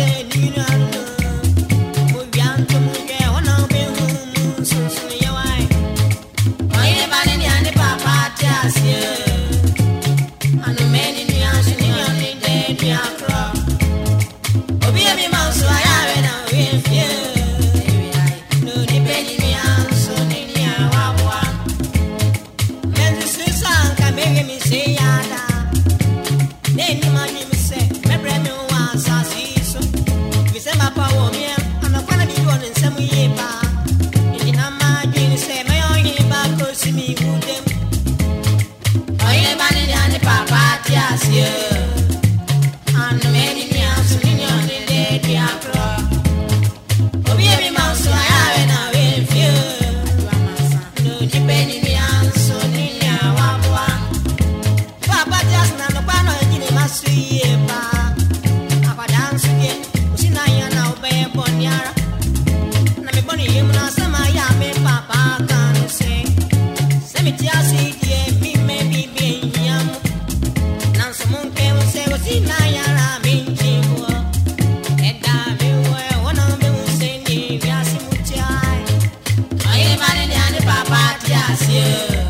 Oye, mani ni ane